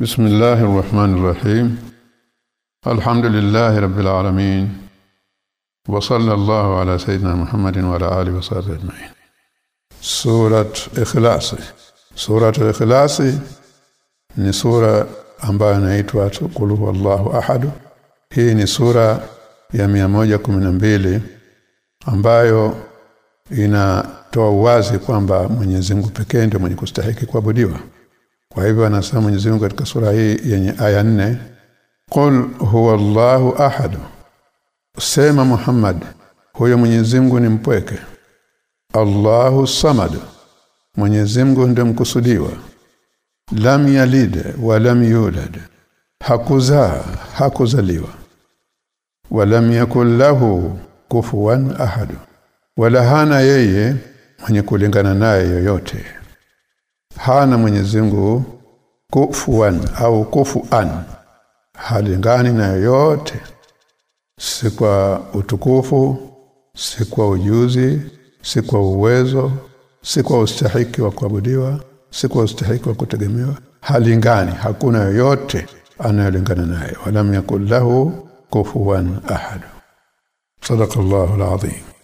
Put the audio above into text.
بسم الله الرحمن الرحيم الحمد لله رب العالمين وصلى الله على سيدنا محمد وعلى اله وصحبه اجمعين سوره اخلاص سوره الاخلاص ni sura ambayo inaitwa qul huwallahu ahad hii ni sura ya 112 ambayo inatoa wazi kwamba Mwenyezi Mungu pekee ndiye mwenye kustahiki kuabudiwa kwa hivyo anasema Mwenyezi Mungu katika sura hii yenye aya nne Qul huwallahu ahad. Sema Muhammad huyo Mwenyezi Mungu ni mpweke. Allahu samad Mwenyezi Mungu ndiye mkusudiwa. Lam yalid wa lam yulad hakuzaa hakuzaliwa. Walam yakul lahu kufuwan ahad wala hana yeye mwenye kulingana naye yoyote hana Mwenyezi Mungu kufuan au kufuan. Halingani na yoyote. Si kwa utukufu si kwa ujuzi si kwa uwezo si kwa ustahiki wa kuabudiwa si kwa ustahiki wa kutegemewa. Halingani hakuna yoyote anayolingana naye. Wala yakul lahu kufuwan ahad. Sadaqa alazim